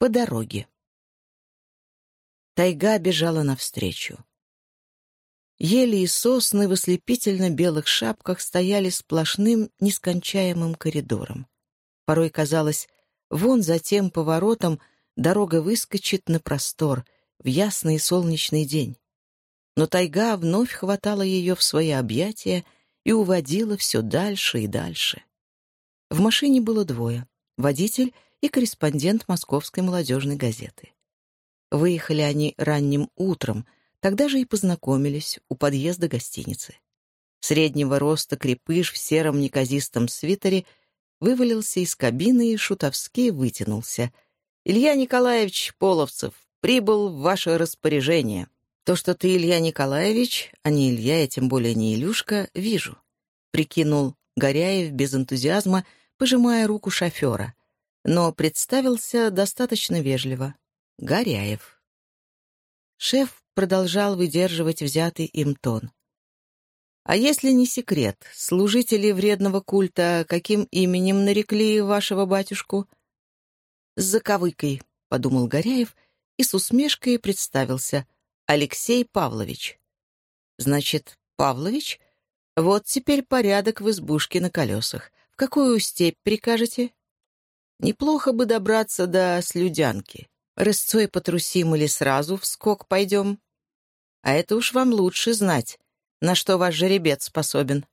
По дороге. Тайга бежала навстречу. Ели и сосны в ослепительно белых шапках стояли сплошным, нескончаемым коридором. Порой казалось, вон за тем поворотом дорога выскочит на простор в ясный солнечный день. Но тайга вновь хватала ее в свои объятия и уводила все дальше и дальше. В машине было двое — водитель и корреспондент Московской молодежной газеты. Выехали они ранним утром, тогда же и познакомились у подъезда гостиницы. Среднего роста крепыш в сером неказистом свитере вывалился из кабины и шутовски вытянулся. «Илья Николаевич Половцев прибыл в ваше распоряжение. То, что ты Илья Николаевич, а не Илья, и тем более не Илюшка, вижу», — прикинул Горяев без энтузиазма, пожимая руку шофера но представился достаточно вежливо. Горяев. Шеф продолжал выдерживать взятый им тон. «А если не секрет, служители вредного культа каким именем нарекли вашего батюшку?» «С заковыкой», — подумал Горяев и с усмешкой представился. «Алексей Павлович». «Значит, Павлович? Вот теперь порядок в избушке на колесах. В какую степь прикажете?» Неплохо бы добраться до Слюдянки. Рысцой потрусим или сразу в скок пойдем? А это уж вам лучше знать, на что ваш жеребец способен.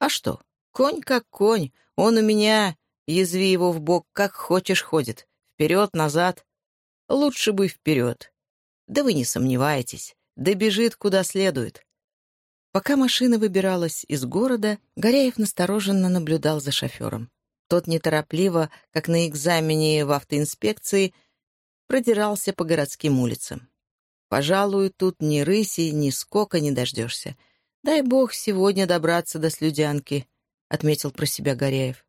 А что? Конь как конь. Он у меня, язви его в бок, как хочешь ходит. Вперед, назад. Лучше бы вперед. Да вы не сомневаетесь. Добежит куда следует. Пока машина выбиралась из города, Горяев настороженно наблюдал за шофером. Тот неторопливо, как на экзамене в автоинспекции, продирался по городским улицам. Пожалуй, тут ни рыси, ни скока не дождешься. Дай бог сегодня добраться до Слюдянки, — отметил про себя Горяев.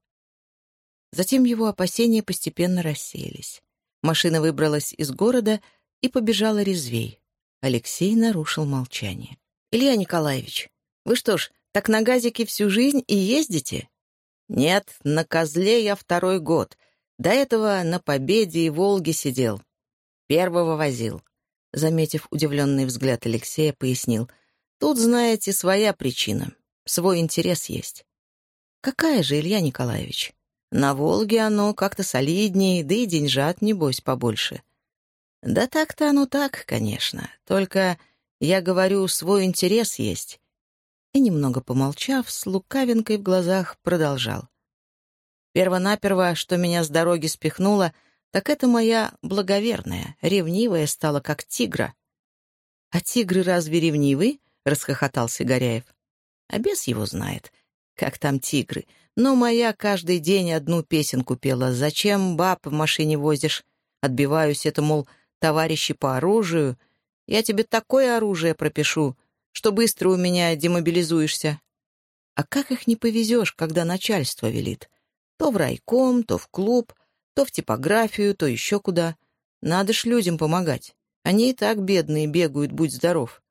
Затем его опасения постепенно рассеялись. Машина выбралась из города и побежала резвей. Алексей нарушил молчание. «Илья Николаевич, вы что ж, так на газике всю жизнь и ездите?» Нет, на козле я второй год. До этого на Победе и Волге сидел. Первого возил. Заметив удивленный взгляд Алексея, пояснил. Тут, знаете, своя причина. Свой интерес есть. Какая же, Илья Николаевич? На Волге оно как-то солиднее, да и деньжат, небось, побольше. Да так-то оно так, конечно. Только, я говорю, свой интерес есть и, немного помолчав, с лукавинкой в глазах продолжал. Первонаперво, что меня с дороги спихнуло, так это моя благоверная, ревнивая стала, как тигра. «А тигры разве ревнивы?» — расхохотался Горяев. «А бес его знает, как там тигры. Но моя каждый день одну песенку пела. Зачем баб в машине возишь? Отбиваюсь, это, мол, товарищи по оружию. Я тебе такое оружие пропишу, что быстро у меня демобилизуешься. А как их не повезешь, когда начальство велит? То в райком, то в клуб, то в типографию, то еще куда. Надо ж людям помогать. Они и так бедные бегают, будь здоров.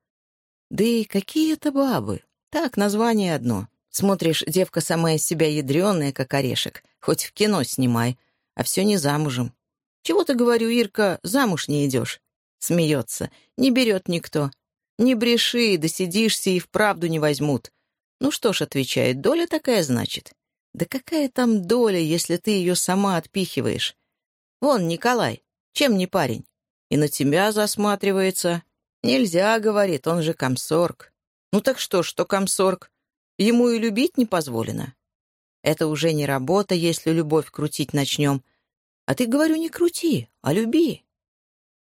Да и какие это бабы? Так, название одно. Смотришь, девка сама из себя ядреная, как орешек. Хоть в кино снимай, а все не замужем. Чего ты, говорю, Ирка, замуж не идешь? Смеется. Не берет никто. Не бреши, досидишься и вправду не возьмут. Ну что ж, отвечает, доля такая, значит. Да какая там доля, если ты ее сама отпихиваешь? Вон, Николай, чем не парень? И на тебя засматривается. Нельзя, говорит, он же комсорг. Ну так что, что комсорг? Ему и любить не позволено. Это уже не работа, если любовь крутить начнем. А ты, говорю, не крути, а люби.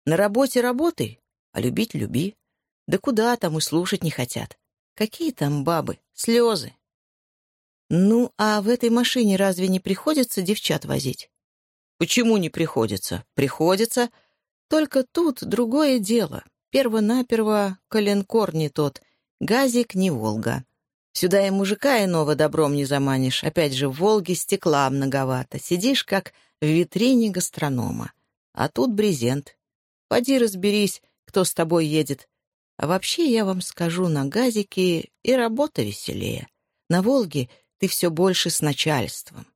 На работе работай, а любить люби. Да куда там и слушать не хотят. Какие там бабы? Слезы. Ну, а в этой машине разве не приходится девчат возить? Почему не приходится? Приходится. Только тут другое дело. Перво-наперво коленкор не тот, газик не Волга. Сюда и мужика иного добром не заманишь. Опять же, в Волге стекла многовато. Сидишь, как в витрине гастронома. А тут брезент. Поди разберись, кто с тобой едет. А вообще, я вам скажу, на газике и работа веселее. На «Волге» ты все больше с начальством.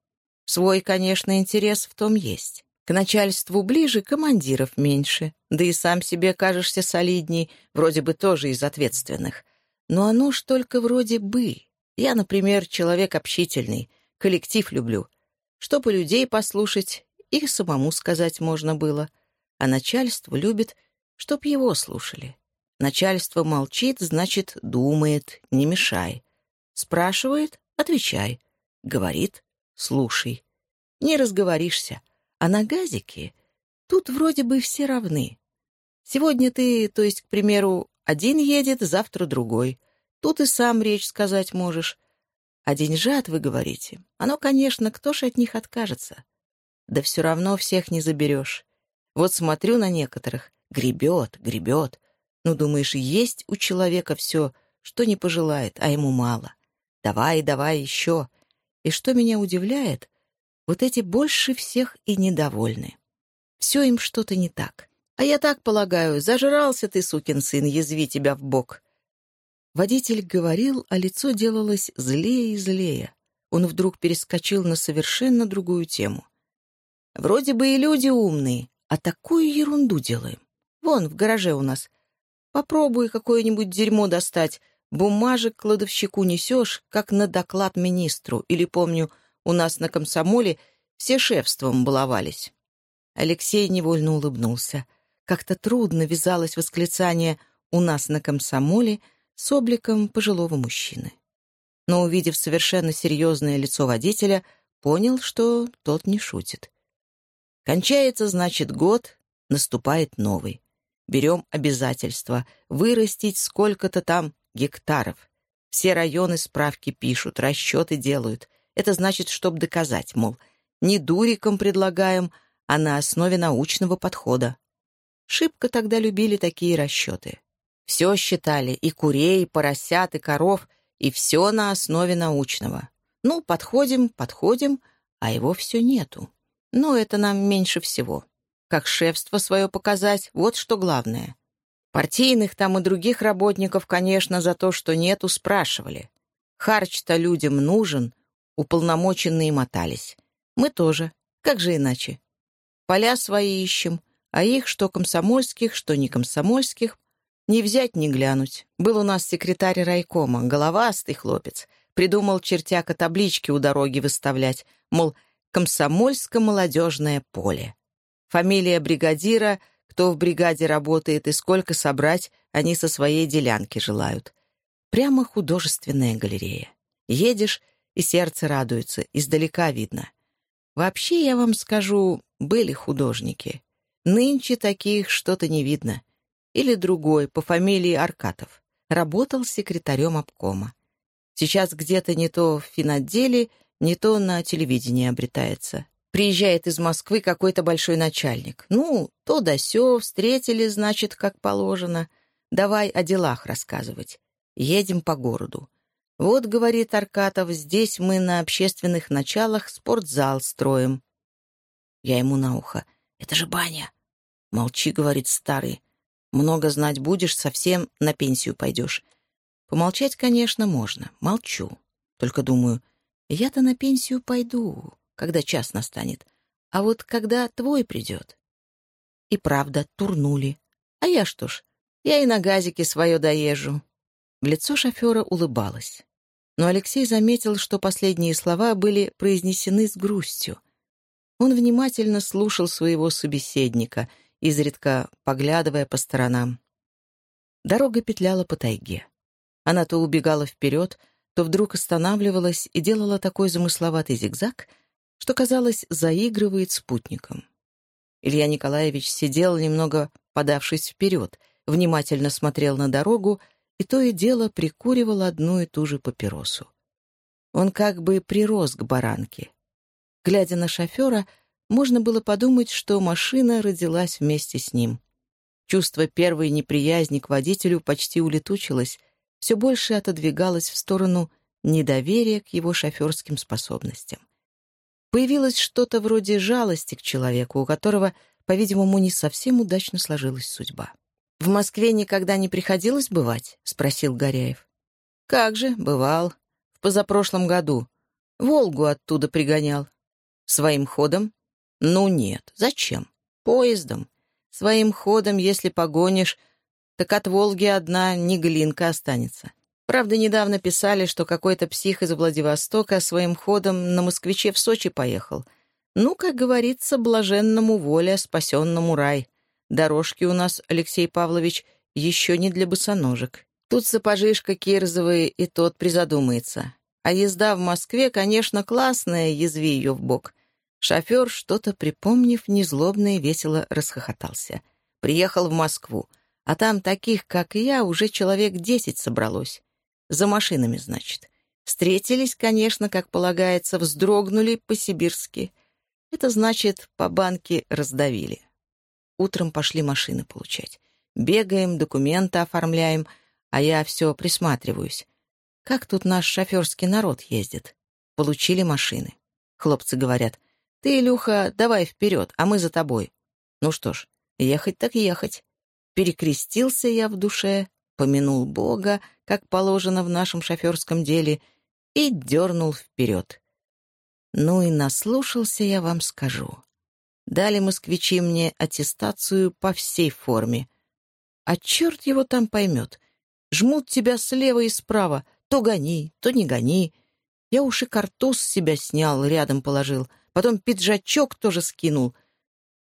Свой, конечно, интерес в том есть. К начальству ближе, командиров меньше. Да и сам себе кажешься солидней, вроде бы тоже из ответственных. Но оно ж только вроде бы. Я, например, человек общительный, коллектив люблю. Чтоб и людей послушать, и самому сказать можно было. А начальство любит, чтоб его слушали. Начальство молчит, значит, думает, не мешай. Спрашивает — отвечай. Говорит — слушай. Не разговоришься. А на газике тут вроде бы все равны. Сегодня ты, то есть, к примеру, один едет, завтра другой. Тут и сам речь сказать можешь. А деньжат, вы говорите, оно, конечно, кто ж от них откажется? Да все равно всех не заберешь. Вот смотрю на некоторых, гребет, гребет. Ну, думаешь, есть у человека все, что не пожелает, а ему мало. Давай, давай еще. И что меня удивляет, вот эти больше всех и недовольны. Все им что-то не так. А я так полагаю, зажрался ты, сукин сын, язви тебя в бок. Водитель говорил, а лицо делалось злее и злее. Он вдруг перескочил на совершенно другую тему. Вроде бы и люди умные, а такую ерунду делаем. Вон, в гараже у нас. Попробуй какое-нибудь дерьмо достать. Бумажек кладовщику несешь, как на доклад министру. Или, помню, у нас на комсомоле все шефством баловались. Алексей невольно улыбнулся. Как-то трудно вязалось восклицание «у нас на комсомоле» с обликом пожилого мужчины. Но, увидев совершенно серьезное лицо водителя, понял, что тот не шутит. Кончается, значит, год, наступает новый. Берем обязательство вырастить сколько-то там гектаров. Все районы справки пишут, расчеты делают. Это значит, чтобы доказать, мол, не дуриком предлагаем, а на основе научного подхода. Шибко тогда любили такие расчеты. Все считали, и курей, и поросят, и коров, и все на основе научного. Ну, подходим, подходим, а его все нету. Но это нам меньше всего. Как шефство свое показать, вот что главное. Партийных там и других работников, конечно, за то, что нету, спрашивали. Харч-то людям нужен, уполномоченные мотались. Мы тоже. Как же иначе? Поля свои ищем, а их, что комсомольских, что не комсомольских, не взять, не глянуть. Был у нас секретарь райкома, головастый хлопец. Придумал чертяка таблички у дороги выставлять, мол, «Комсомольско-молодежное поле». Фамилия бригадира, кто в бригаде работает и сколько собрать, они со своей делянки желают. Прямо художественная галерея. Едешь, и сердце радуется, издалека видно. Вообще, я вам скажу, были художники. Нынче таких что-то не видно. Или другой, по фамилии Аркатов. Работал секретарем обкома. Сейчас где-то не то в финотделе, не то на телевидении обретается. Приезжает из Москвы какой-то большой начальник. Ну, то да сё, встретили, значит, как положено. Давай о делах рассказывать. Едем по городу. Вот, говорит Аркатов, здесь мы на общественных началах спортзал строим. Я ему на ухо. Это же баня. Молчи, говорит старый. Много знать будешь, совсем на пенсию пойдешь. Помолчать, конечно, можно. Молчу. Только думаю, я-то на пенсию пойду, когда час настанет. А вот когда твой придет. И правда, турнули. А я что ж, я и на газике свое доезжу. В лицо шофера улыбалась. Но Алексей заметил, что последние слова были произнесены с грустью. Он внимательно слушал своего собеседника, изредка поглядывая по сторонам. Дорога петляла по тайге. Она то убегала вперед, то вдруг останавливалась и делала такой замысловатый зигзаг, что, казалось, заигрывает спутником. Илья Николаевич сидел, немного подавшись вперед, внимательно смотрел на дорогу и то и дело прикуривал одну и ту же папиросу. Он как бы прирос к баранке. Глядя на шофера, можно было подумать, что машина родилась вместе с ним. Чувство первой неприязни к водителю почти улетучилось, все больше отодвигалось в сторону недоверия к его шоферским способностям. Появилось что-то вроде жалости к человеку, у которого, по-видимому, не совсем удачно сложилась судьба. «В Москве никогда не приходилось бывать?» — спросил Горяев. «Как же, бывал. В позапрошлом году. Волгу оттуда пригонял. Своим ходом. Ну нет, зачем? Поездом. Своим ходом, если погонишь, так от Волги одна не глинка останется. Правда, недавно писали, что какой-то псих из Владивостока своим ходом на москвиче в Сочи поехал. Ну, как говорится, блаженному воля, спасенному рай. Дорожки у нас, Алексей Павлович, еще не для босоножек. Тут сапожишка кирзовые, и тот призадумается. А езда в Москве, конечно, классная, язви ее в бок. Шофер, что-то припомнив, незлобно и весело расхохотался. Приехал в Москву, а там таких, как я, уже человек десять собралось. За машинами, значит. Встретились, конечно, как полагается, вздрогнули по-сибирски. Это значит, по банке раздавили. Утром пошли машины получать. Бегаем, документы оформляем, а я все присматриваюсь. Как тут наш шоферский народ ездит? Получили машины. Хлопцы говорят, ты, Илюха, давай вперед, а мы за тобой. Ну что ж, ехать так ехать. Перекрестился я в душе, помянул Бога, как положено в нашем шоферском деле, и дернул вперед. Ну и наслушался я вам скажу. Дали москвичи мне аттестацию по всей форме. А черт его там поймет. Жмут тебя слева и справа. То гони, то не гони. Я уж и картуз себя снял, рядом положил. Потом пиджачок тоже скинул.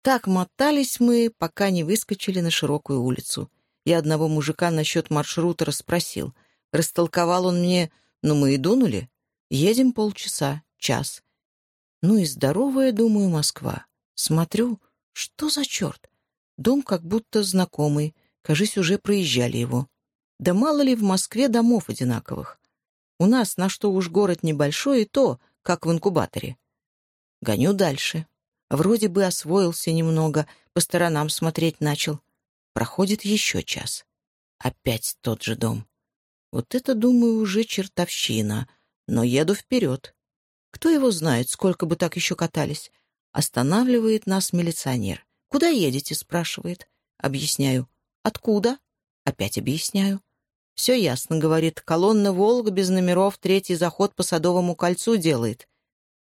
Так мотались мы, пока не выскочили на широкую улицу. Я одного мужика насчет маршрута расспросил. Растолковал он мне, ну мы и дунули. Едем полчаса, час. Ну и здоровая, думаю, Москва. Смотрю, что за черт? Дом как будто знакомый, кажись, уже проезжали его. Да мало ли в Москве домов одинаковых. У нас на что уж город небольшой, и то, как в инкубаторе. Гоню дальше. Вроде бы освоился немного, по сторонам смотреть начал. Проходит еще час. Опять тот же дом. Вот это, думаю, уже чертовщина. Но еду вперед. Кто его знает, сколько бы так еще катались. Останавливает нас милиционер. «Куда едете?» — спрашивает. Объясняю. «Откуда?» Опять объясняю. «Все ясно», — говорит. «Колонна «Волга» без номеров третий заход по Садовому кольцу делает».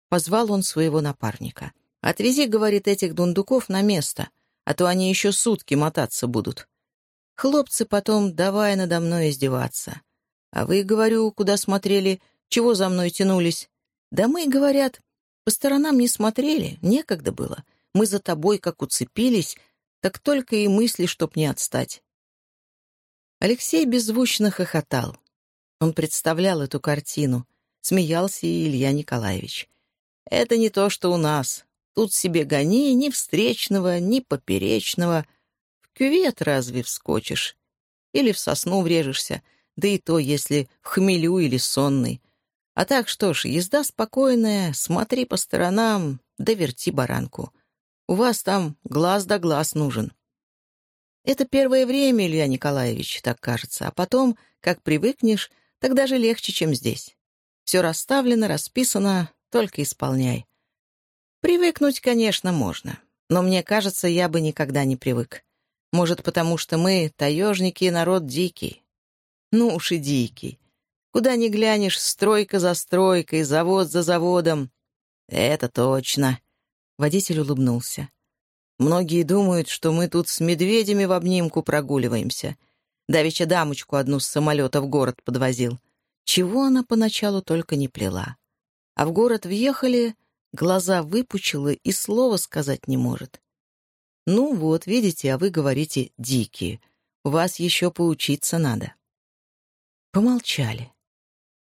Позвал он своего напарника. «Отвези, — говорит, — этих дундуков на место а то они еще сутки мотаться будут. Хлопцы потом давай надо мной издеваться. А вы, говорю, куда смотрели, чего за мной тянулись? Да мы, говорят, по сторонам не смотрели, некогда было. Мы за тобой как уцепились, так только и мысли, чтоб не отстать. Алексей беззвучно хохотал. Он представлял эту картину. Смеялся и Илья Николаевич. «Это не то, что у нас. Тут себе гони ни встречного, ни поперечного. В кювет разве вскочишь? Или в сосну врежешься, да и то, если в хмелю или сонный. А так что ж, езда спокойная, смотри по сторонам, да верти баранку. У вас там глаз да глаз нужен. Это первое время, Илья Николаевич, так кажется, а потом, как привыкнешь, так даже легче, чем здесь. Все расставлено, расписано, только исполняй. Привыкнуть, конечно, можно. Но мне кажется, я бы никогда не привык. Может, потому что мы, таежники, народ дикий. Ну уж и дикий. Куда ни глянешь, стройка за стройкой, завод за заводом. Это точно. Водитель улыбнулся. Многие думают, что мы тут с медведями в обнимку прогуливаемся. Давеча дамочку одну с самолета в город подвозил. Чего она поначалу только не плела. А в город въехали, глаза выпучила и слова сказать не может. «Ну вот, видите, а вы говорите «дикие». Вас еще поучиться надо». Помолчали.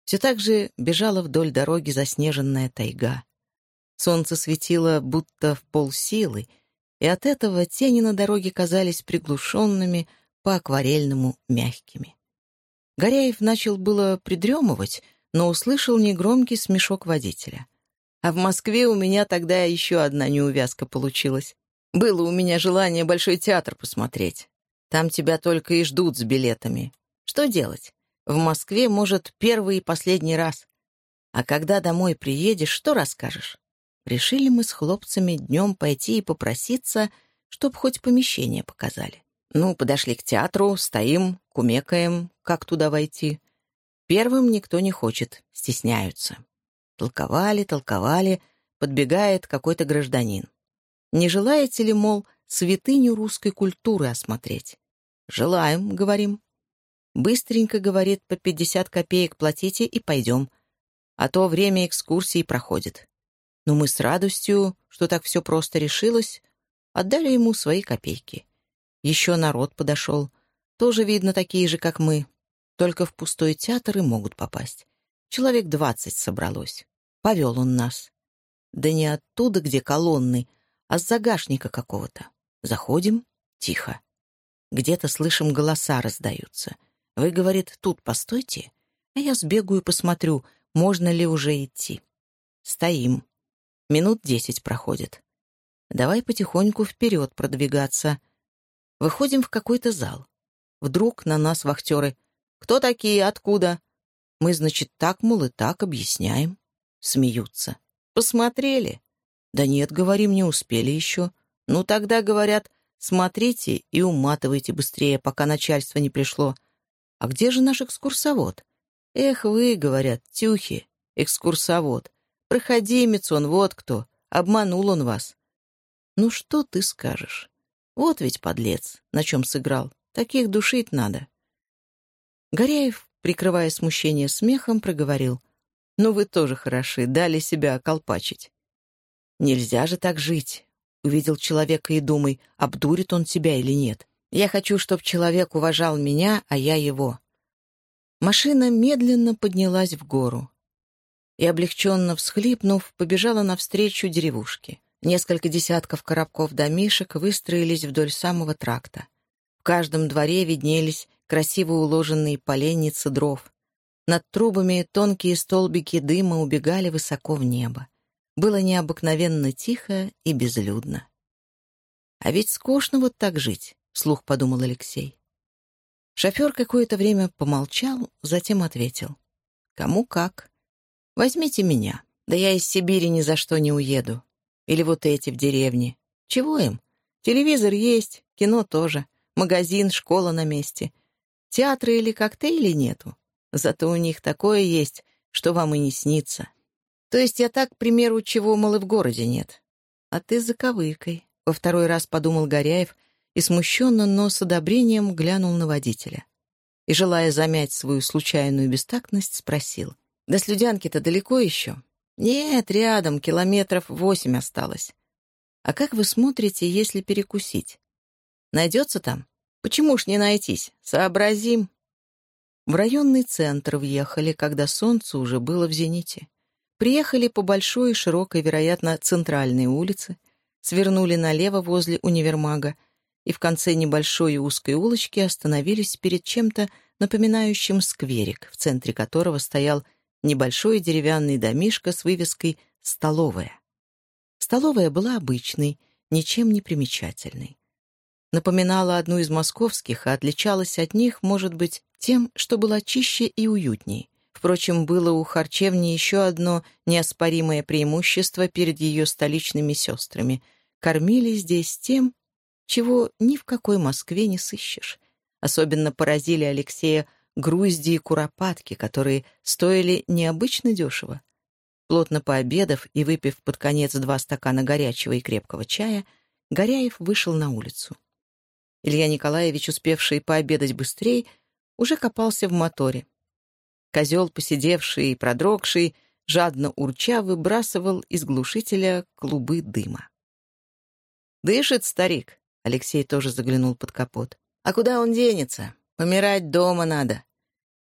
Все так же бежала вдоль дороги заснеженная тайга. Солнце светило будто в полсилы, и от этого тени на дороге казались приглушенными, по-акварельному мягкими. Горяев начал было придремывать, но услышал негромкий смешок водителя. А в Москве у меня тогда еще одна неувязка получилась. Было у меня желание Большой театр посмотреть. Там тебя только и ждут с билетами. Что делать? В Москве, может, первый и последний раз. А когда домой приедешь, что расскажешь? Решили мы с хлопцами днем пойти и попроситься, чтоб хоть помещение показали. Ну, подошли к театру, стоим, кумекаем, как туда войти. Первым никто не хочет, стесняются. Толковали, толковали, подбегает какой-то гражданин. Не желаете ли, мол, святыню русской культуры осмотреть? Желаем, говорим. Быстренько, говорит, по пятьдесят копеек платите и пойдем. А то время экскурсии проходит. Но мы с радостью, что так все просто решилось, отдали ему свои копейки. Еще народ подошел. Тоже, видно, такие же, как мы. Только в пустой театр и могут попасть. Человек двадцать собралось. Повел он нас. Да не оттуда, где колонны, а с загашника какого-то. Заходим — тихо. Где-то слышим голоса раздаются. Вы, говорит, тут постойте, а я сбегаю посмотрю, можно ли уже идти. Стоим. Минут десять проходит. Давай потихоньку вперед продвигаться. Выходим в какой-то зал. Вдруг на нас вахтеры. «Кто такие? Откуда?» Мы, значит, так, мол, и так объясняем. Смеются. «Посмотрели?» «Да нет, говорим, не успели еще». «Ну, тогда, говорят, смотрите и уматывайте быстрее, пока начальство не пришло. А где же наш экскурсовод?» «Эх вы, — говорят, — тюхи, экскурсовод. Проходимец он, вот кто. Обманул он вас». «Ну, что ты скажешь? Вот ведь подлец, на чем сыграл. Таких душить надо». Горяев, прикрывая смущение смехом, проговорил. «Ну вы тоже хороши, дали себя околпачить». «Нельзя же так жить. Увидел человека и думай, обдурит он тебя или нет. Я хочу, чтобы человек уважал меня, а я его». Машина медленно поднялась в гору и, облегченно всхлипнув, побежала навстречу деревушке. Несколько десятков коробков домишек выстроились вдоль самого тракта. В каждом дворе виднелись красиво уложенные поленницы дров. Над трубами тонкие столбики дыма убегали высоко в небо. Было необыкновенно тихо и безлюдно. «А ведь скучно вот так жить», — вслух подумал Алексей. Шофер какое-то время помолчал, затем ответил. «Кому как. Возьмите меня. Да я из Сибири ни за что не уеду. Или вот эти в деревне. Чего им? Телевизор есть, кино тоже, магазин, школа на месте. Театра или коктейли нету. Зато у них такое есть, что вам и не снится. То есть я так, к примеру, чего, мол, и в городе нет. А ты за ковыкой. Во второй раз подумал Горяев и смущенно, но с одобрением глянул на водителя. И, желая замять свою случайную бестактность, спросил. «До Слюдянки-то далеко еще?» «Нет, рядом, километров восемь осталось. А как вы смотрите, если перекусить? Найдется там?» Почему ж не найтись? Сообразим. В районный центр въехали, когда солнце уже было в зените. Приехали по большой и широкой, вероятно, центральной улице, свернули налево возле универмага и в конце небольшой и узкой улочки остановились перед чем-то напоминающим скверик, в центре которого стоял небольшой деревянный домишко с вывеской «Столовая». Столовая была обычной, ничем не примечательной напоминала одну из московских, а отличалась от них, может быть, тем, что была чище и уютней. Впрочем, было у харчевни еще одно неоспоримое преимущество перед ее столичными сестрами. Кормили здесь тем, чего ни в какой Москве не сыщешь. Особенно поразили Алексея грузди и куропатки, которые стоили необычно дешево. Плотно пообедав и выпив под конец два стакана горячего и крепкого чая, Горяев вышел на улицу. Илья Николаевич, успевший пообедать быстрее, уже копался в моторе. Козел, посидевший и продрогший, жадно урча выбрасывал из глушителя клубы дыма. «Дышит старик», — Алексей тоже заглянул под капот. «А куда он денется? Помирать дома надо.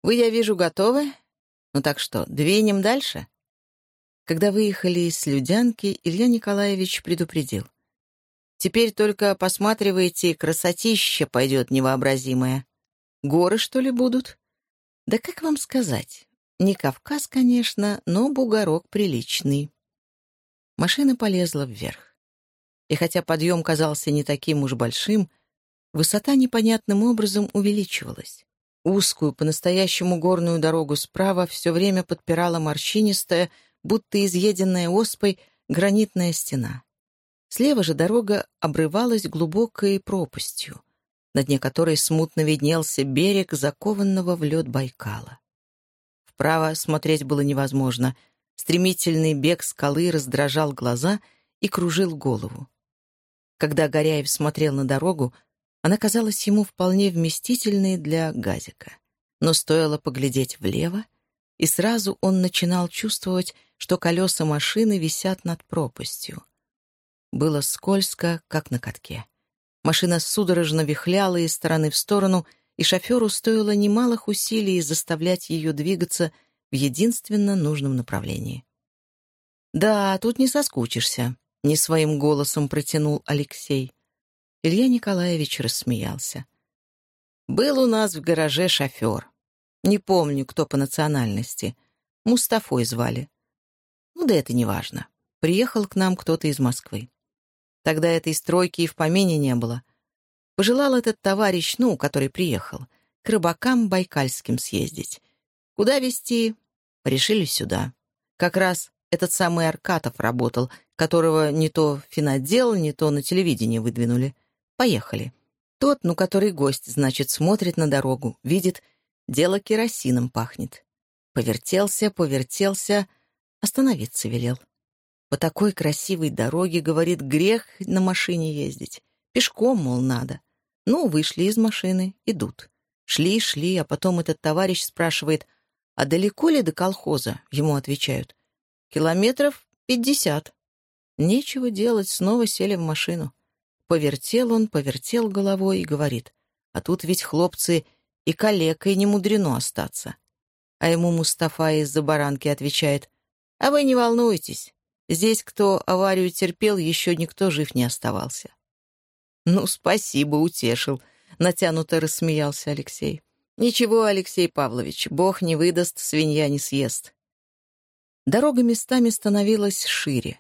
Вы, я вижу, готовы? Ну так что, двинем дальше?» Когда выехали из Слюдянки, Илья Николаевич предупредил. Теперь только посматривайте, красотища пойдет невообразимая. Горы, что ли, будут? Да как вам сказать? Не Кавказ, конечно, но бугорок приличный. Машина полезла вверх. И хотя подъем казался не таким уж большим, высота непонятным образом увеличивалась. Узкую, по-настоящему горную дорогу справа все время подпирала морщинистая, будто изъеденная оспой, гранитная стена. Слева же дорога обрывалась глубокой пропастью, на дне которой смутно виднелся берег закованного в лед Байкала. Вправо смотреть было невозможно. Стремительный бег скалы раздражал глаза и кружил голову. Когда Горяев смотрел на дорогу, она казалась ему вполне вместительной для газика. Но стоило поглядеть влево, и сразу он начинал чувствовать, что колеса машины висят над пропастью. Было скользко, как на катке. Машина судорожно вихляла из стороны в сторону, и шоферу стоило немалых усилий заставлять ее двигаться в единственно нужном направлении. «Да, тут не соскучишься», — не своим голосом протянул Алексей. Илья Николаевич рассмеялся. «Был у нас в гараже шофер. Не помню, кто по национальности. Мустафой звали. Ну да это не важно. Приехал к нам кто-то из Москвы. Тогда этой стройки и в помине не было. Пожелал этот товарищ, ну, который приехал, к рыбакам байкальским съездить. Куда везти? Решили сюда. Как раз этот самый Аркатов работал, которого не то финотдел, не то на телевидении выдвинули. Поехали. Тот, ну, который гость, значит, смотрит на дорогу, видит, дело керосином пахнет. Повертелся, повертелся, остановиться велел. По такой красивой дороге, говорит, грех на машине ездить. Пешком, мол, надо. Ну, вышли из машины, идут. Шли, шли, а потом этот товарищ спрашивает, а далеко ли до колхоза? Ему отвечают, километров пятьдесят. Нечего делать, снова сели в машину. Повертел он, повертел головой и говорит, а тут ведь хлопцы и калекой не мудрено остаться. А ему Мустафа из-за баранки отвечает, а вы не волнуйтесь, Здесь, кто аварию терпел, еще никто жив не оставался. «Ну, спасибо, утешил», — натянуто рассмеялся Алексей. «Ничего, Алексей Павлович, бог не выдаст, свинья не съест». Дорога местами становилась шире.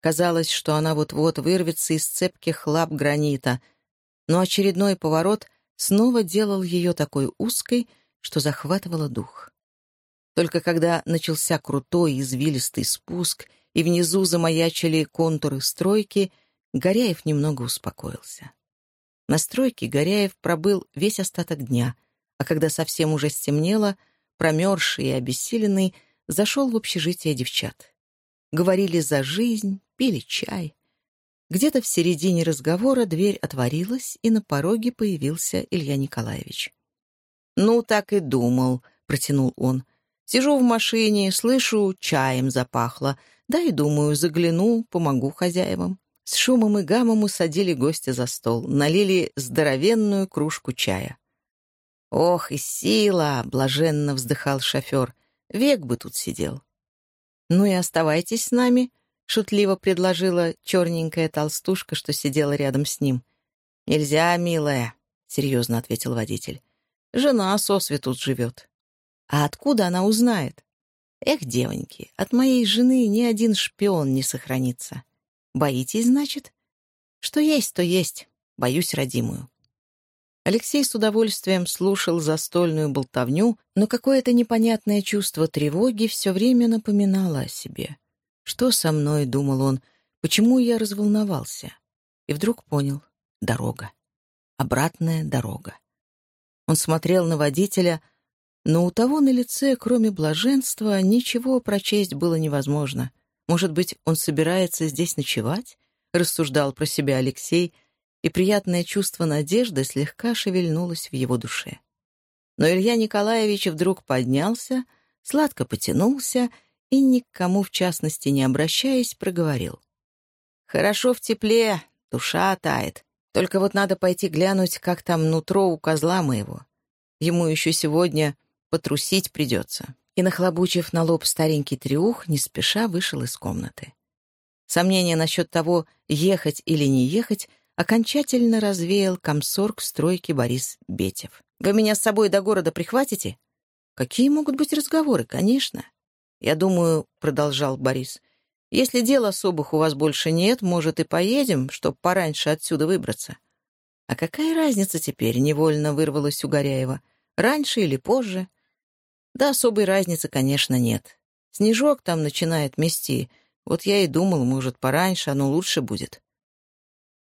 Казалось, что она вот-вот вырвется из цепких лап гранита, но очередной поворот снова делал ее такой узкой, что захватывало дух. Только когда начался крутой извилистый спуск и внизу замаячили контуры стройки, Горяев немного успокоился. На стройке Горяев пробыл весь остаток дня, а когда совсем уже стемнело, промерзший и обессиленный, зашел в общежитие девчат. Говорили за жизнь, пили чай. Где-то в середине разговора дверь отворилась, и на пороге появился Илья Николаевич. «Ну, так и думал», — протянул он. «Сижу в машине, слышу, чаем запахло. Да и думаю, загляну, помогу хозяевам. С шумом и гамом усадили гостя за стол, налили здоровенную кружку чая. «Ох, и сила!» — блаженно вздыхал шофер. «Век бы тут сидел». «Ну и оставайтесь с нами», — шутливо предложила черненькая толстушка, что сидела рядом с ним. «Нельзя, милая», — серьезно ответил водитель. «Жена сосве тут живет». «А откуда она узнает?» Эх, девоньки, от моей жены ни один шпион не сохранится. Боитесь, значит? Что есть, то есть. Боюсь родимую. Алексей с удовольствием слушал застольную болтовню, но какое-то непонятное чувство тревоги все время напоминало о себе. «Что со мной?» — думал он. «Почему я разволновался?» И вдруг понял — дорога. Обратная дорога. Он смотрел на водителя — но у того на лице, кроме блаженства, ничего прочесть было невозможно. Может быть, он собирается здесь ночевать? Рассуждал про себя Алексей, и приятное чувство надежды слегка шевельнулось в его душе. Но Илья Николаевич вдруг поднялся, сладко потянулся и, никому в частности не обращаясь, проговорил. «Хорошо в тепле, душа тает. Только вот надо пойти глянуть, как там нутро у козла моего. Ему еще сегодня Потрусить придется. И, нахлобучив на лоб старенький триух, не спеша вышел из комнаты. Сомнение насчет того, ехать или не ехать, окончательно развеял комсорг стройки Борис Бетев. «Вы меня с собой до города прихватите?» «Какие могут быть разговоры? Конечно». «Я думаю», — продолжал Борис, — «если дел особых у вас больше нет, может, и поедем, чтоб пораньше отсюда выбраться». «А какая разница теперь?» — невольно вырвалась у Горяева. «Раньше или позже?» Да особой разницы, конечно, нет. Снежок там начинает мести. Вот я и думал, может, пораньше оно лучше будет.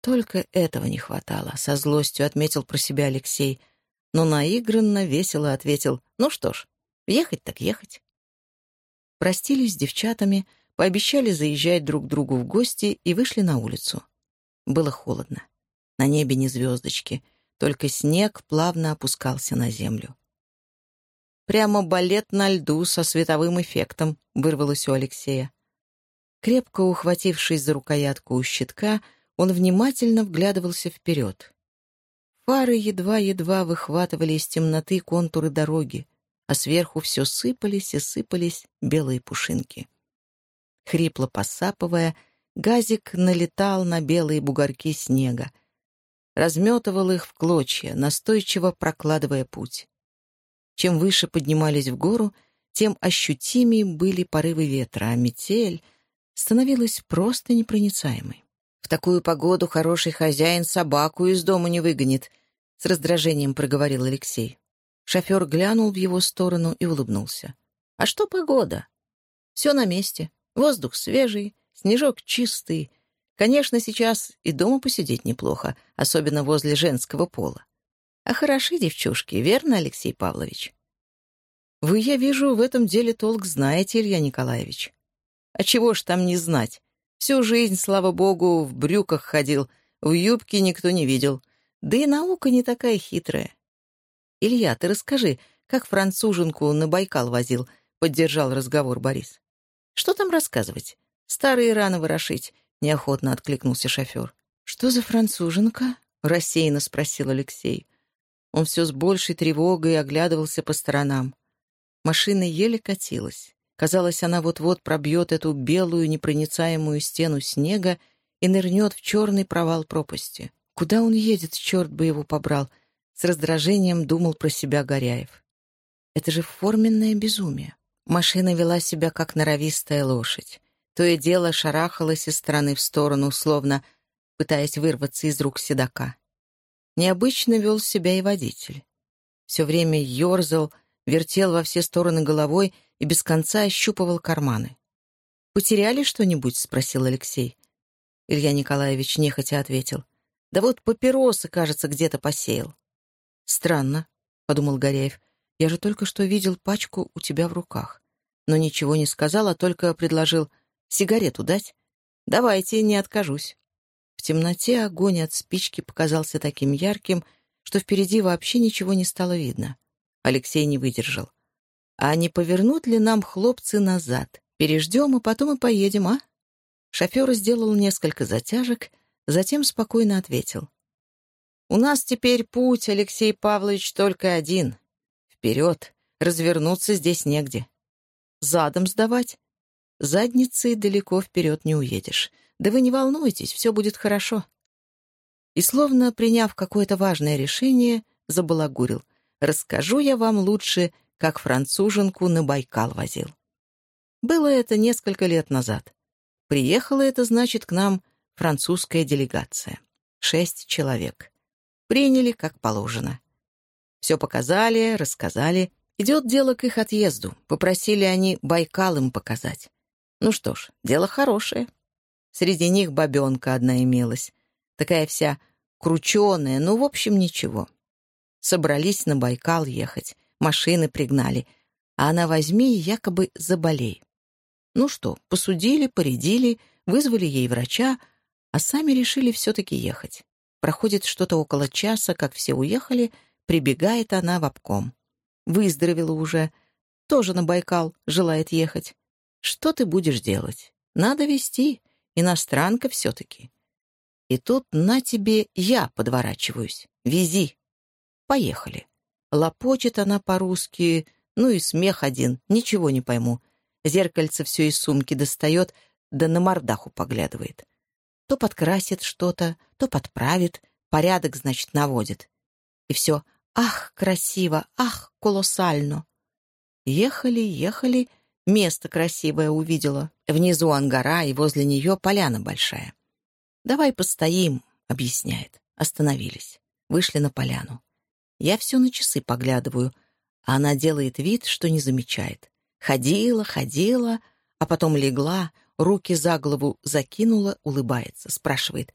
Только этого не хватало, со злостью отметил про себя Алексей. Но наигранно, весело ответил, ну что ж, ехать так ехать. Простились с девчатами, пообещали заезжать друг другу в гости и вышли на улицу. Было холодно. На небе не звездочки, только снег плавно опускался на землю. «Прямо балет на льду со световым эффектом», — вырвалось у Алексея. Крепко ухватившись за рукоятку у щитка, он внимательно вглядывался вперед. Фары едва-едва выхватывали из темноты контуры дороги, а сверху все сыпались и сыпались белые пушинки. Хрипло посапывая, газик налетал на белые бугорки снега, разметывал их в клочья, настойчиво прокладывая путь. Чем выше поднимались в гору, тем ощутимее были порывы ветра, а метель становилась просто непроницаемой. В такую погоду хороший хозяин собаку из дома не выгонит, с раздражением проговорил Алексей. Шофер глянул в его сторону и улыбнулся. «А что погода? Все на месте. Воздух свежий, снежок чистый. Конечно, сейчас и дома посидеть неплохо, особенно возле женского пола. А хороши девчушки, верно, Алексей Павлович?» «Вы, я вижу, в этом деле толк знаете, Илья Николаевич». «А чего ж там не знать? Всю жизнь, слава богу, в брюках ходил, в юбке никто не видел. Да и наука не такая хитрая. «Илья, ты расскажи, как француженку на Байкал возил?» — поддержал разговор Борис. «Что там рассказывать? Старые раны ворошить», — неохотно откликнулся шофер. «Что за француженка?» — рассеянно спросил Алексей. Он все с большей тревогой оглядывался по сторонам. Машина еле катилась. Казалось, она вот-вот пробьет эту белую непроницаемую стену снега и нырнет в черный провал пропасти. Куда он едет, черт бы его побрал? С раздражением думал про себя Горяев. Это же форменное безумие. Машина вела себя как норовистая лошадь. То и дело шарахалась из стороны в сторону, словно пытаясь вырваться из рук седока. Необычно вел себя и водитель. Все время ерзал, вертел во все стороны головой и без конца ощупывал карманы. «Потеряли что-нибудь?» — спросил Алексей. Илья Николаевич нехотя ответил. «Да вот папиросы, кажется, где-то посеял». «Странно», — подумал Горяев. «Я же только что видел пачку у тебя в руках». Но ничего не сказал, а только предложил «сигарету дать?» «Давайте, не откажусь». В темноте огонь от спички показался таким ярким, что впереди вообще ничего не стало видно. Алексей не выдержал. «А не повернут ли нам хлопцы назад? Переждем, и потом и поедем, а?» Шофер сделал несколько затяжек, затем спокойно ответил. У нас теперь путь, Алексей Павлович, только один. Вперед. Развернуться здесь негде. Задом сдавать? Задницей далеко вперед не уедешь. Да вы не волнуйтесь, все будет хорошо. И словно приняв какое-то важное решение, забалагурил. Расскажу я вам лучше, как француженку на Байкал возил. Было это несколько лет назад. Приехала это, значит, к нам французская делегация. Шесть человек. Приняли, как положено. Все показали, рассказали. Идет дело к их отъезду. Попросили они Байкал им показать. Ну что ж, дело хорошее. Среди них бабенка одна имелась. Такая вся крученая, ну, в общем, ничего. Собрались на Байкал ехать. Машины пригнали. А она возьми и якобы заболей. Ну что, посудили, поредили, вызвали ей врача, а сами решили все-таки ехать. Проходит что-то около часа, как все уехали, прибегает она в обком. Выздоровела уже, тоже на Байкал желает ехать. Что ты будешь делать? Надо вести, иностранка все-таки. И тут на тебе я подворачиваюсь. Вези. Поехали. Лопочет она по-русски, ну и смех один, ничего не пойму. Зеркальце все из сумки достает, да на мордаху поглядывает. То подкрасит что-то, то подправит, порядок, значит, наводит. И все «Ах, красиво! Ах, колоссально!» Ехали, ехали, место красивое увидела. Внизу ангара, и возле нее поляна большая. «Давай постоим», — объясняет. Остановились. Вышли на поляну. Я все на часы поглядываю, а она делает вид, что не замечает. Ходила, ходила, а потом легла, руки за голову закинула, улыбается, спрашивает.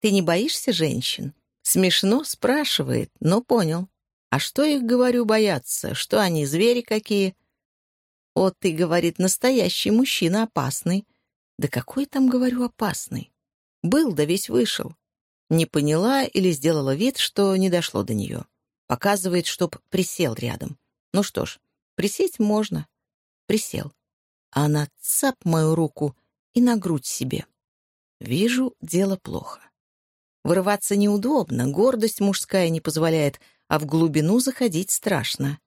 «Ты не боишься женщин?» Смешно спрашивает, но понял. А что их, говорю, бояться? Что они, звери какие? Вот ты, говорит, настоящий мужчина опасный. Да какой там, говорю, опасный? Был, да весь вышел. Не поняла или сделала вид, что не дошло до нее. Показывает, чтоб присел рядом. Ну что ж, присесть можно. Присел. А она цап мою руку и на грудь себе. Вижу, дело плохо. Вырываться неудобно, гордость мужская не позволяет, а в глубину заходить страшно.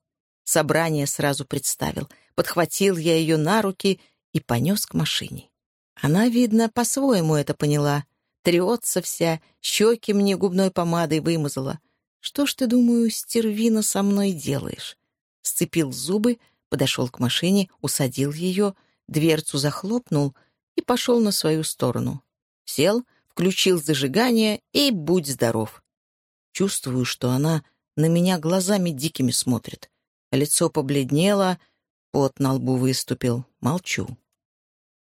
Собрание сразу представил. Подхватил я ее на руки и понес к машине. Она, видно, по-своему это поняла. Трется вся, щеки мне губной помадой вымазала. Что ж ты, думаю, стервина со мной делаешь? Сцепил зубы, подошел к машине, усадил ее, дверцу захлопнул и пошел на свою сторону. Сел, включил зажигание и будь здоров. Чувствую, что она на меня глазами дикими смотрит. Лицо побледнело, пот на лбу выступил. Молчу.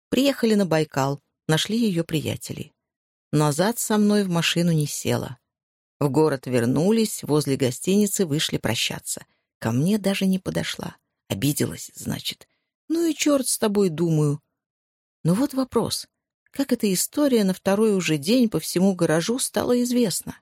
Приехали на Байкал, нашли ее приятелей. Назад со мной в машину не села. В город вернулись, возле гостиницы вышли прощаться. Ко мне даже не подошла. Обиделась, значит. Ну и черт с тобой, думаю. Но вот вопрос как эта история на второй уже день по всему гаражу стала известна.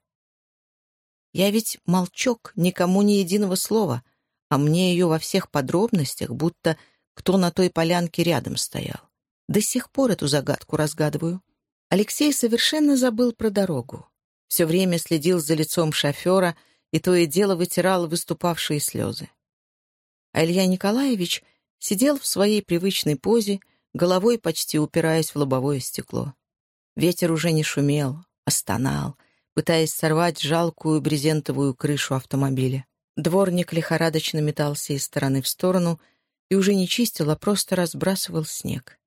Я ведь молчок, никому ни единого слова, а мне ее во всех подробностях, будто кто на той полянке рядом стоял. До сих пор эту загадку разгадываю. Алексей совершенно забыл про дорогу. Все время следил за лицом шофера и то и дело вытирал выступавшие слезы. А Илья Николаевич сидел в своей привычной позе, головой почти упираясь в лобовое стекло. Ветер уже не шумел, а стонал, пытаясь сорвать жалкую брезентовую крышу автомобиля. Дворник лихорадочно метался из стороны в сторону и уже не чистил, а просто разбрасывал снег.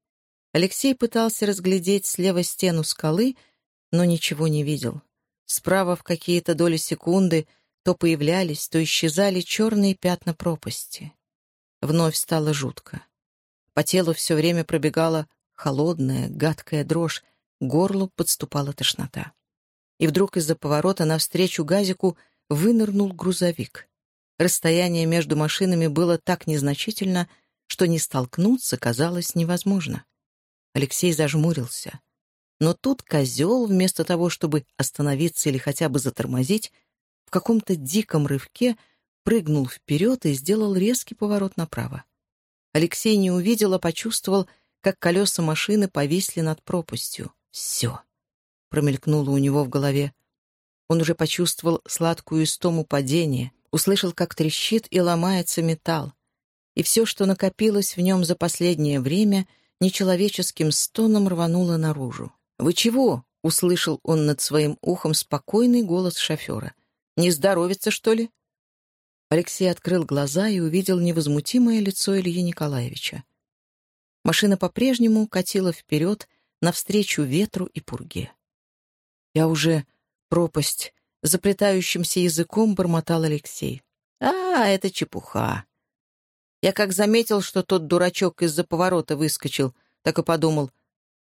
Алексей пытался разглядеть слева стену скалы, но ничего не видел. Справа в какие-то доли секунды то появлялись, то исчезали черные пятна пропасти. Вновь стало жутко. По телу все время пробегала холодная, гадкая дрожь, горлу подступала тошнота. И вдруг из-за поворота навстречу газику вынырнул грузовик. Расстояние между машинами было так незначительно, что не столкнуться казалось невозможно. Алексей зажмурился. Но тут козел, вместо того, чтобы остановиться или хотя бы затормозить, в каком-то диком рывке прыгнул вперед и сделал резкий поворот направо. Алексей не увидел, а почувствовал, как колеса машины повисли над пропастью. «Все!» — промелькнуло у него в голове. Он уже почувствовал сладкую истому падения, услышал, как трещит и ломается металл. И все, что накопилось в нем за последнее время, нечеловеческим стоном рвануло наружу. «Вы чего?» — услышал он над своим ухом спокойный голос шофера. «Не здоровится, что ли?» Алексей открыл глаза и увидел невозмутимое лицо Ильи Николаевича. Машина по-прежнему катила вперед, навстречу ветру и пурге. «Я уже пропасть», — заплетающимся языком бормотал Алексей. «А, это чепуха. Я как заметил, что тот дурачок из-за поворота выскочил, так и подумал,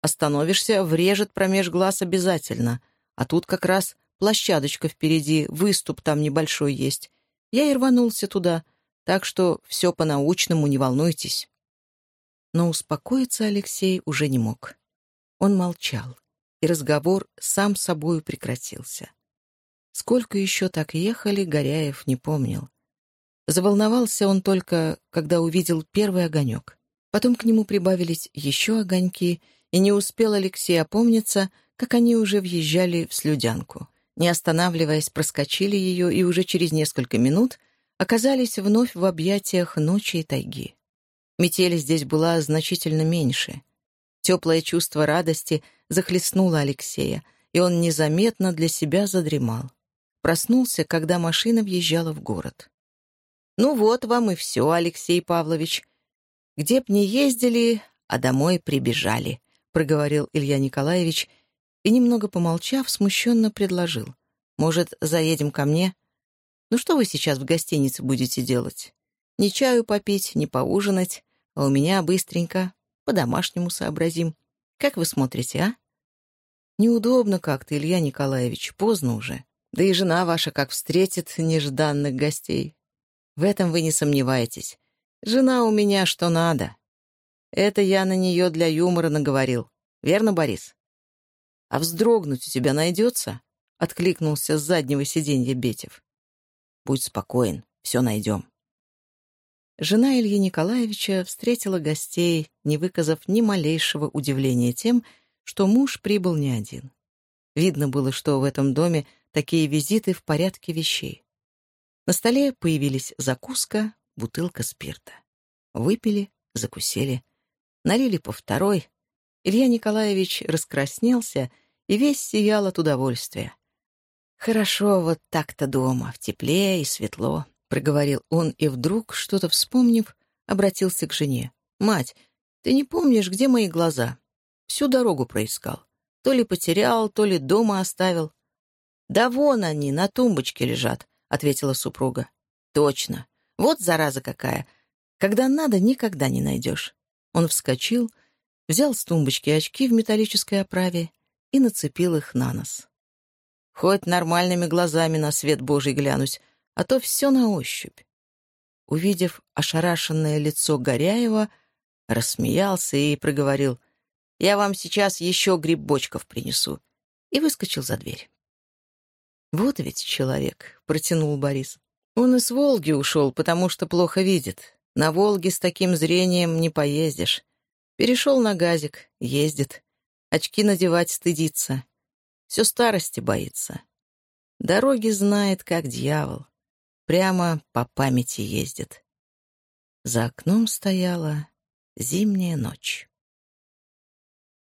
остановишься, врежет промеж глаз обязательно, а тут как раз площадочка впереди, выступ там небольшой есть. Я и рванулся туда, так что все по-научному, не волнуйтесь. Но успокоиться Алексей уже не мог. Он молчал, и разговор сам собою прекратился. Сколько еще так ехали, Горяев не помнил. Заволновался он только, когда увидел первый огонек. Потом к нему прибавились еще огоньки, и не успел Алексей опомниться, как они уже въезжали в Слюдянку не останавливаясь, проскочили ее и уже через несколько минут оказались вновь в объятиях ночи и тайги. Метели здесь была значительно меньше. Теплое чувство радости захлестнуло Алексея, и он незаметно для себя задремал. Проснулся, когда машина въезжала в город. «Ну вот вам и все, Алексей Павлович. Где б не ездили, а домой прибежали», — проговорил Илья Николаевич — и, немного помолчав, смущенно предложил. «Может, заедем ко мне? Ну что вы сейчас в гостинице будете делать? Ни чаю попить, ни поужинать, а у меня быстренько, по-домашнему сообразим. Как вы смотрите, а?» «Неудобно как-то, Илья Николаевич, поздно уже. Да и жена ваша как встретит нежданных гостей. В этом вы не сомневаетесь. Жена у меня что надо. Это я на нее для юмора наговорил. Верно, Борис?» «А вздрогнуть у тебя найдется?» — откликнулся с заднего сиденья Бетев. «Будь спокоен, все найдем». Жена Ильи Николаевича встретила гостей, не выказав ни малейшего удивления тем, что муж прибыл не один. Видно было, что в этом доме такие визиты в порядке вещей. На столе появились закуска, бутылка спирта. Выпили, закусили, налили по второй. Илья Николаевич раскраснелся и весь сиял от удовольствия. «Хорошо вот так-то дома, в тепле и светло», — проговорил он, и вдруг, что-то вспомнив, обратился к жене. «Мать, ты не помнишь, где мои глаза? Всю дорогу проискал. То ли потерял, то ли дома оставил». «Да вон они, на тумбочке лежат», — ответила супруга. «Точно. Вот зараза какая. Когда надо, никогда не найдешь». Он вскочил, взял с тумбочки очки в металлической оправе и нацепил их на нос. Хоть нормальными глазами на свет Божий глянусь, а то все на ощупь. Увидев ошарашенное лицо Горяева, рассмеялся и проговорил «Я вам сейчас еще грибочков принесу» и выскочил за дверь. «Вот ведь человек», — протянул Борис. «Он из Волги ушел, потому что плохо видит. На Волге с таким зрением не поездишь. Перешел на газик, ездит. Очки надевать стыдится. Все старости боится. Дороги знает, как дьявол. Прямо по памяти ездит. За окном стояла зимняя ночь.